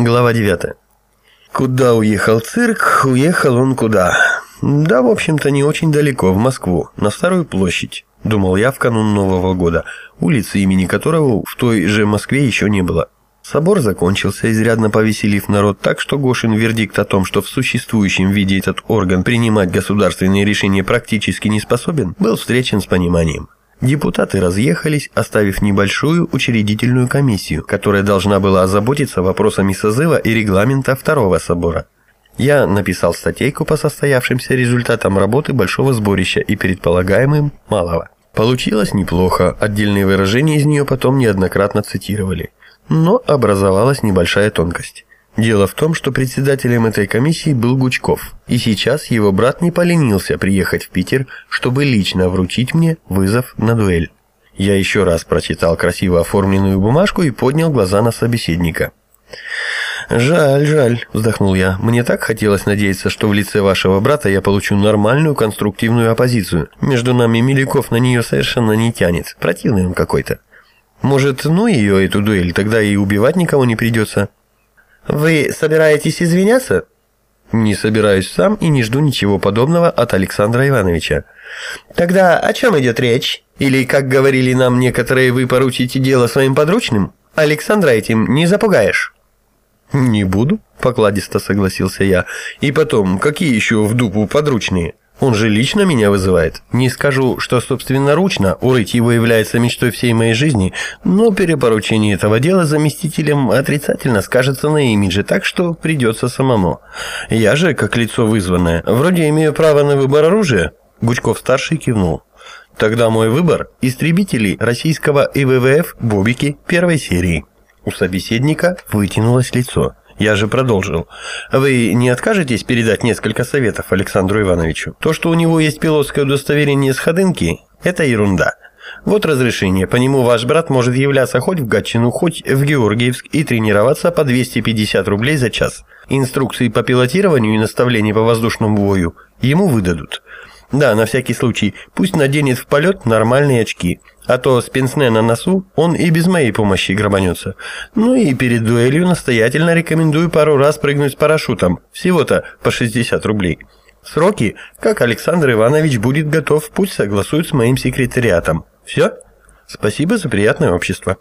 Глава 9. Куда уехал цирк, уехал он куда? Да, в общем-то, не очень далеко, в Москву, на Старую площадь. Думал я в канун Нового года, улицы имени которого в той же Москве еще не было. Собор закончился, изрядно повеселив народ так, что Гошин вердикт о том, что в существующем виде этот орган принимать государственные решения практически не способен, был встречен с пониманием. Депутаты разъехались, оставив небольшую учредительную комиссию, которая должна была озаботиться вопросами созыва и регламента Второго собора. Я написал статейку по состоявшимся результатам работы большого сборища и предполагаемым малого. Получилось неплохо, отдельные выражения из нее потом неоднократно цитировали. Но образовалась небольшая тонкость. Дело в том, что председателем этой комиссии был Гучков, и сейчас его брат не поленился приехать в Питер, чтобы лично вручить мне вызов на дуэль. Я еще раз прочитал красиво оформленную бумажку и поднял глаза на собеседника. «Жаль, жаль», – вздохнул я. «Мне так хотелось надеяться, что в лице вашего брата я получу нормальную конструктивную оппозицию. Между нами Миляков на нее совершенно не тянет. Противный он какой-то. Может, ну ее, эту дуэль, тогда и убивать никого не придется». «Вы собираетесь извиняться?» «Не собираюсь сам и не жду ничего подобного от Александра Ивановича». «Тогда о чем идет речь? Или, как говорили нам некоторые, вы поручите дело своим подручным? Александра этим не запугаешь». «Не буду», — покладисто согласился я. «И потом, какие еще в дупу подручные?» Он же лично меня вызывает. Не скажу, что собственноручно урыть его является мечтой всей моей жизни, но перепоручение этого дела заместителем отрицательно скажется на имидже, так что придется самому. Я же, как лицо вызванное, вроде имею право на выбор оружия. Гучков-старший кивнул. Тогда мой выбор – истребители российского ИВВФ «Бобики» первой серии. У собеседника вытянулось лицо. Я же продолжил. Вы не откажетесь передать несколько советов Александру Ивановичу? То, что у него есть пилотское удостоверение с ходынки, это ерунда. Вот разрешение, по нему ваш брат может являться хоть в Гатчину, хоть в Георгиевск и тренироваться по 250 рублей за час. Инструкции по пилотированию и наставления по воздушному бою ему выдадут. Да, на всякий случай, пусть наденет в полет нормальные очки, а то с пенсне на носу он и без моей помощи грабанется. Ну и перед дуэлью настоятельно рекомендую пару раз прыгнуть с парашютом, всего-то по 60 рублей. Сроки, как Александр Иванович будет готов, пусть согласует с моим секретариатом. Все? Спасибо за приятное общество.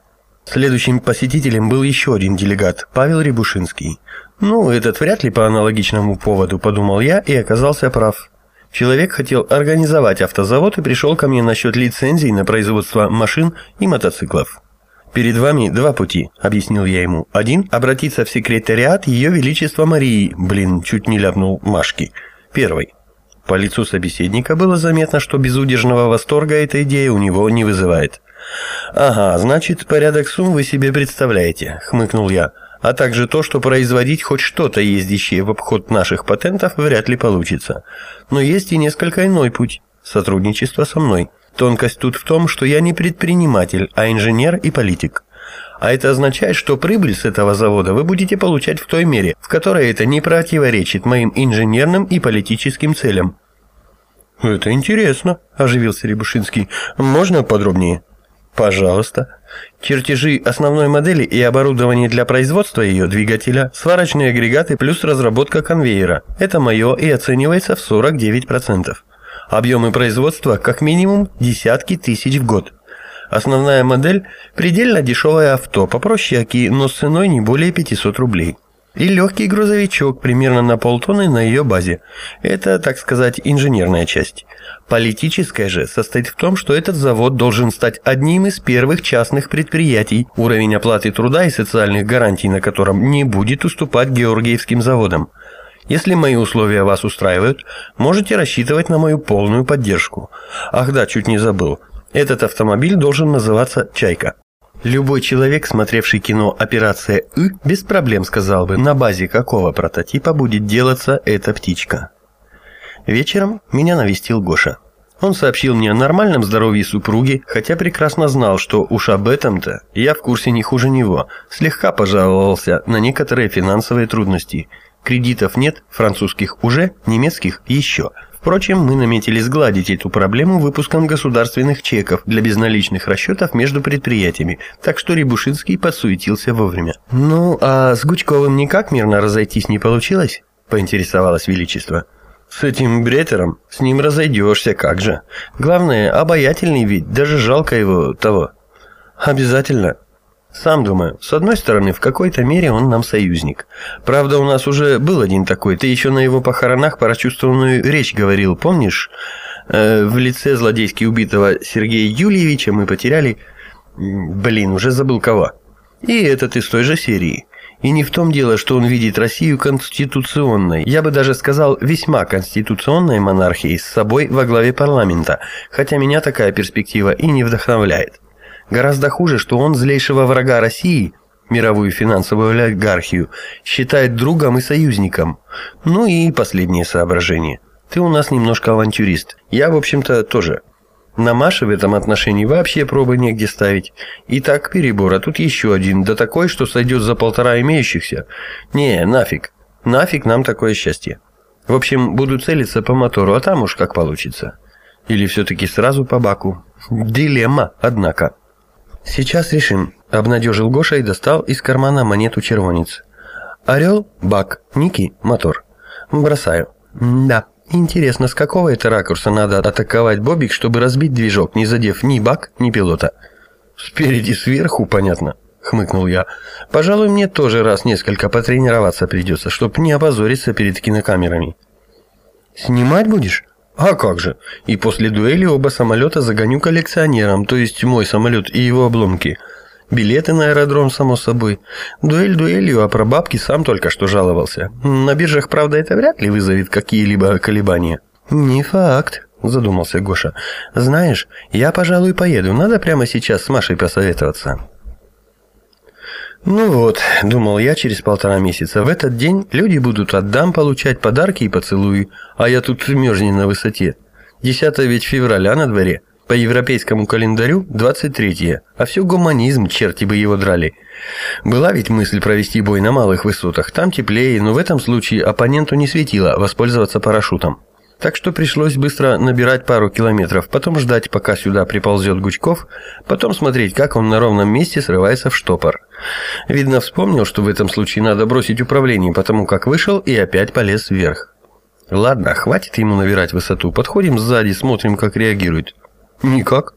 Следующим посетителем был еще один делегат, Павел Рябушинский. Ну, этот вряд ли по аналогичному поводу, подумал я и оказался прав. Человек хотел организовать автозавод и пришел ко мне насчет лицензий на производство машин и мотоциклов. «Перед вами два пути», — объяснил я ему. «Один — обратиться в секретариат Ее Величества Марии, блин, чуть не ляпнул Машки. Первый. По лицу собеседника было заметно, что безудержного восторга эта идея у него не вызывает. «Ага, значит, порядок сумм вы себе представляете», — хмыкнул я а также то, что производить хоть что-то, ездящее в обход наших патентов, вряд ли получится. Но есть и несколько иной путь – сотрудничество со мной. Тонкость тут в том, что я не предприниматель, а инженер и политик. А это означает, что прибыль с этого завода вы будете получать в той мере, в которой это не противоречит моим инженерным и политическим целям. «Это интересно», – оживился Рябушинский. «Можно подробнее?» Пожалуйста. Чертежи основной модели и оборудование для производства ее двигателя, сварочные агрегаты плюс разработка конвейера. Это мое и оценивается в 49%. Объемы производства как минимум десятки тысяч в год. Основная модель – предельно дешевое авто, попроще оки, но с ценой не более 500 рублей и легкий грузовичок примерно на полтонны на ее базе. Это, так сказать, инженерная часть. Политическая же состоит в том, что этот завод должен стать одним из первых частных предприятий, уровень оплаты труда и социальных гарантий на котором не будет уступать георгиевским заводам. Если мои условия вас устраивают, можете рассчитывать на мою полную поддержку. Ах да, чуть не забыл. Этот автомобиль должен называться «Чайка». Любой человек, смотревший кино «Операция И», без проблем сказал бы, на базе какого прототипа будет делаться эта птичка. Вечером меня навестил Гоша. Он сообщил мне о нормальном здоровье супруги, хотя прекрасно знал, что уж об этом-то я в курсе не хуже него. Слегка пожаловался на некоторые финансовые трудности. Кредитов нет, французских уже, немецких еще. Впрочем, мы наметили сгладить эту проблему выпуском государственных чеков для безналичных расчетов между предприятиями, так что Рябушинский подсуетился вовремя. «Ну, а с Гучковым никак мирно разойтись не получилось?» – поинтересовалось Величество. «С этим бретером? С ним разойдешься, как же. Главное, обаятельный ведь, даже жалко его того». «Обязательно», сам думаю, с одной стороны, в какой-то мере он нам союзник. Правда, у нас уже был один такой. Ты еще на его похоронах прочувствованную речь говорил, помнишь? Э, в лице злодейски убитого Сергея Юльевича мы потеряли... Блин, уже забыл кого. И этот из той же серии. И не в том дело, что он видит Россию конституционной, я бы даже сказал, весьма конституционной монархией с собой во главе парламента, хотя меня такая перспектива и не вдохновляет. Гораздо хуже, что он злейшего врага России, мировую финансовую олигархию, считает другом и союзником. Ну и последнее соображение. Ты у нас немножко авантюрист. Я, в общем-то, тоже. На Маше в этом отношении вообще пробы негде ставить. И так перебор, а тут еще один, да такой, что сойдет за полтора имеющихся. Не, нафиг. Нафиг нам такое счастье. В общем, буду целиться по мотору, а там уж как получится. Или все-таки сразу по баку. Дилемма, однако. «Сейчас решим», — обнадежил Гоша и достал из кармана монету червонец. «Орел — бак, Ники — мотор. Бросаю». «Да, интересно, с какого это ракурса надо атаковать Бобик, чтобы разбить движок, не задев ни бак, ни пилота?» «Спереди сверху, понятно», — хмыкнул я. «Пожалуй, мне тоже раз несколько потренироваться придется, чтобы не опозориться перед кинокамерами». «Снимать будешь?» А как же? И после дуэли оба самолета загоню коллекционерам, то есть мой самолет и его обломки. Билеты на аэродром, само собой. Дуэль дуэлью, а про бабки сам только что жаловался. На биржах, правда, это вряд ли вызовет какие-либо колебания. Не факт, задумался Гоша. Знаешь, я, пожалуй, поеду. Надо прямо сейчас с Машей посоветоваться. Ну вот, думал я через полтора месяца, в этот день люди будут от дам получать подарки и поцелуи, а я тут мерзнет на высоте. 10 ведь февраля на дворе, по европейскому календарю 23 а все гуманизм, черти бы его драли. Была ведь мысль провести бой на малых высотах, там теплее, но в этом случае оппоненту не светило воспользоваться парашютом. Так что пришлось быстро набирать пару километров, потом ждать, пока сюда приползет Гучков, потом смотреть, как он на ровном месте срывается в штопор. Видно, вспомнил, что в этом случае надо бросить управление, потому как вышел и опять полез вверх. Ладно, хватит ему набирать высоту, подходим сзади, смотрим, как реагирует. Никак.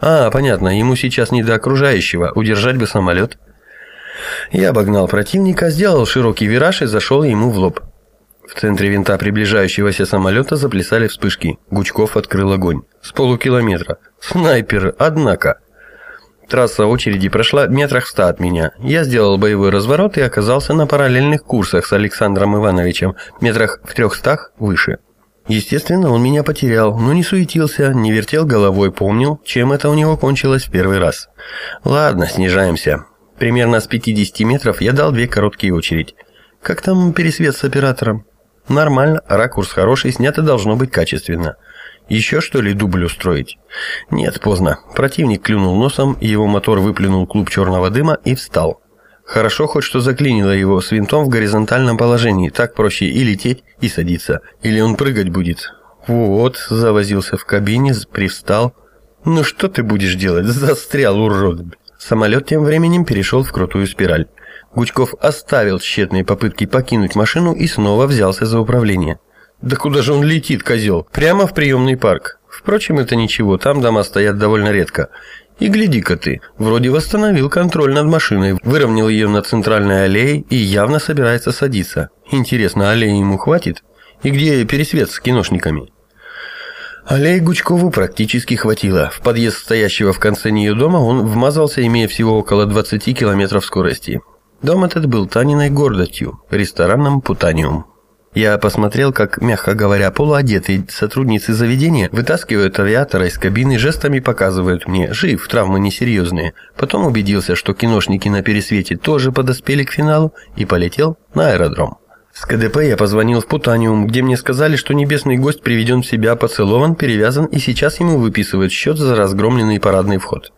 А, понятно, ему сейчас не до окружающего, удержать бы самолет. Я обогнал противника, сделал широкий вираж и зашел ему в лоб. В центре винта приближающегося самолета заплясали вспышки. Гучков открыл огонь. С полукилометра. Снайпер, однако. Трасса очереди прошла метрах в ста от меня. Я сделал боевой разворот и оказался на параллельных курсах с Александром Ивановичем, метрах в трехстах выше. Естественно, он меня потерял, но не суетился, не вертел головой, помнил, чем это у него кончилось в первый раз. Ладно, снижаемся. Примерно с 50 метров я дал две короткие очередь. Как там пересвет с оператором? Нормально, ракурс хороший, снято должно быть качественно. Еще что ли дубль устроить? Нет, поздно. Противник клюнул носом, его мотор выплюнул клуб черного дыма и встал. Хорошо хоть что заклинило его с винтом в горизонтальном положении. Так проще и лететь, и садиться. Или он прыгать будет. Вот, завозился в кабине, привстал. Ну что ты будешь делать? Застрял, урод. Самолет тем временем перешел в крутую спираль. Гучков оставил тщетные попытки покинуть машину и снова взялся за управление. Да куда же он летит, козел? Прямо в приемный парк. Впрочем, это ничего, там дома стоят довольно редко. И гляди-ка ты, вроде восстановил контроль над машиной, выровнял ее на центральной аллее и явно собирается садиться. Интересно, аллеи ему хватит? И где пересвет с киношниками? Аллеи Гучкову практически хватило. В подъезд стоящего в конце нее дома он вмазался, имея всего около 20 км скорости. Дом этот был Таниной гордостью, рестораном «Путаниум». Я посмотрел, как, мягко говоря, полуодетые сотрудницы заведения вытаскивают авиатора из кабины, жестами показывают мне, жив, травмы несерьезные. Потом убедился, что киношники на пересвете тоже подоспели к финалу и полетел на аэродром. С КДП я позвонил в Путаниум, где мне сказали, что небесный гость приведен в себя, поцелован, перевязан и сейчас ему выписывают счет за разгромленный парадный вход.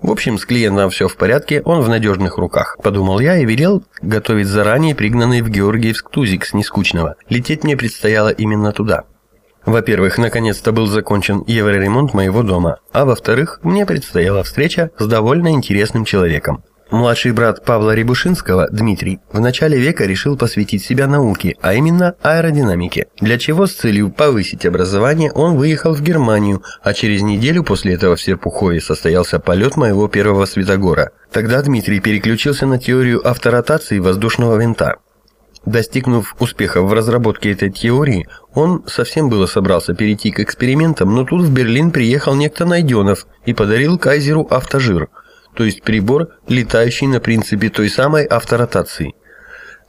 В общем, с клиентом все в порядке, он в надежных руках, подумал я и велел готовить заранее пригнанный в Георгиевск тузик с нескучного. Лететь мне предстояло именно туда. Во-первых, наконец-то был закончен евроремонт моего дома, а во-вторых, мне предстояла встреча с довольно интересным человеком. Младший брат Павла Рябушинского, Дмитрий, в начале века решил посвятить себя науке, а именно аэродинамике, для чего с целью повысить образование он выехал в Германию, а через неделю после этого в Серпухове состоялся полет моего первого светогора. Тогда Дмитрий переключился на теорию авторотации воздушного винта. Достигнув успеха в разработке этой теории, он совсем было собрался перейти к экспериментам, но тут в Берлин приехал некто Найденов и подарил Кайзеру автожир – то есть прибор, летающий на принципе той самой авторотации.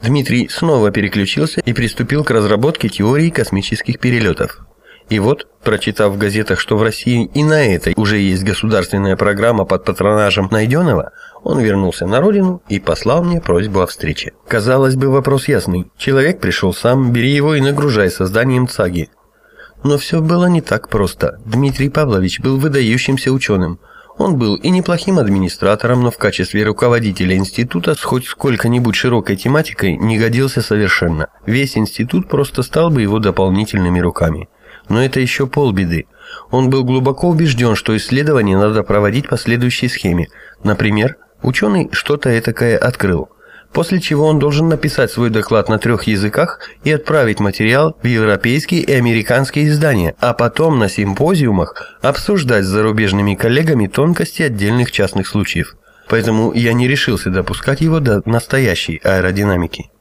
Дмитрий снова переключился и приступил к разработке теории космических перелетов. И вот, прочитав в газетах, что в России и на этой уже есть государственная программа под патронажем Найденова, он вернулся на родину и послал мне просьбу о встрече. Казалось бы, вопрос ясный. Человек пришел сам, бери его и нагружай созданием ЦАГИ. Но все было не так просто. Дмитрий Павлович был выдающимся ученым. Он был и неплохим администратором, но в качестве руководителя института с хоть сколько-нибудь широкой тематикой не годился совершенно. Весь институт просто стал бы его дополнительными руками. Но это еще полбеды. Он был глубоко убежден, что исследования надо проводить по следующей схеме. Например, ученый что-то этакое открыл – после чего он должен написать свой доклад на трех языках и отправить материал в европейские и американские издания, а потом на симпозиумах обсуждать с зарубежными коллегами тонкости отдельных частных случаев. Поэтому я не решился допускать его до настоящей аэродинамики.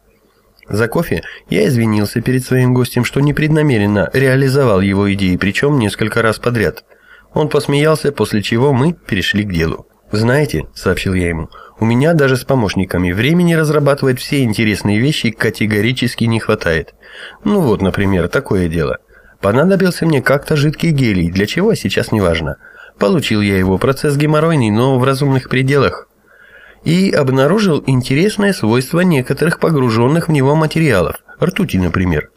За кофе я извинился перед своим гостем, что непреднамеренно реализовал его идеи, причем несколько раз подряд. Он посмеялся, после чего мы перешли к делу. «Знаете», — сообщил я ему, — у меня даже с помощниками времени разрабатывать все интересные вещи категорически не хватает. Ну вот, например, такое дело. Понадобился мне как-то жидкий гелий, для чего сейчас не важно. Получил я его, процесс геморройный, но в разумных пределах. И обнаружил интересное свойство некоторых погруженных в него материалов, ртути, например.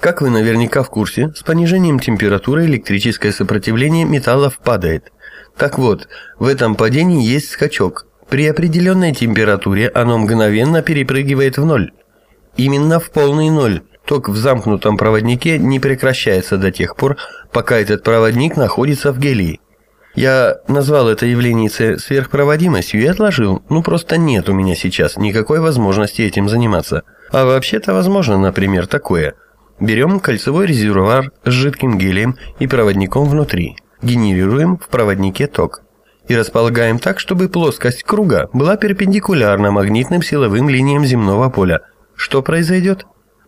Как вы наверняка в курсе, с понижением температуры электрическое сопротивление металлов падает. Так вот, в этом падении есть скачок, при определенной температуре оно мгновенно перепрыгивает в ноль. Именно в полный ноль. Ток в замкнутом проводнике не прекращается до тех пор, пока этот проводник находится в гелии. Я назвал это явление сверхпроводимостью и отложил. Ну просто нет у меня сейчас никакой возможности этим заниматься. А вообще-то возможно, например, такое. Берем кольцевой резервуар с жидким гелием и проводником внутри. Генерируем в проводнике ток и располагаем так, чтобы плоскость круга была перпендикулярна магнитным силовым линиям земного поля. Что произойдет?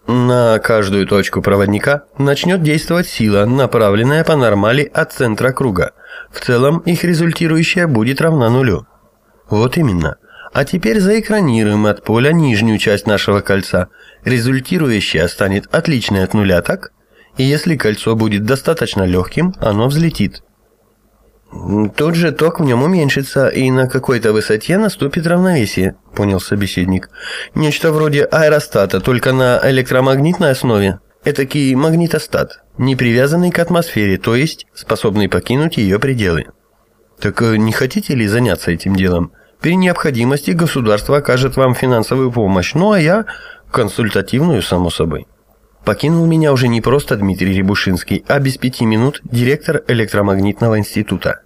На каждую точку проводника начнет действовать сила, направленная по нормали от центра круга. В целом их результирующая будет равна нулю. Вот именно. А теперь заэкранируем от поля нижнюю часть нашего кольца. Результирующая станет отличной от нуля, так? И если кольцо будет достаточно легким, оно взлетит. Тут же ток в нем уменьшится, и на какой-то высоте наступит равновесие, понял собеседник. Нечто вроде аэростата, только на электромагнитной основе. Этакий магнитостат, не привязанный к атмосфере, то есть способный покинуть ее пределы. Так э, не хотите ли заняться этим делом? При необходимости государство окажет вам финансовую помощь, ну а я консультативную, само собой. Покинул меня уже не просто Дмитрий Рябушинский, а без пяти минут директор электромагнитного института.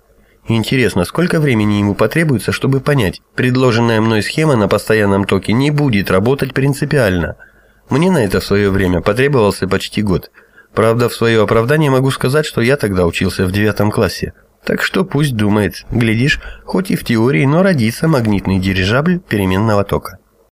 Интересно, сколько времени ему потребуется, чтобы понять, предложенная мной схема на постоянном токе не будет работать принципиально. Мне на это в свое время потребовался почти год. Правда, в свое оправдание могу сказать, что я тогда учился в девятом классе. Так что пусть думает, глядишь, хоть и в теории, но родится магнитный дирижабль переменного тока.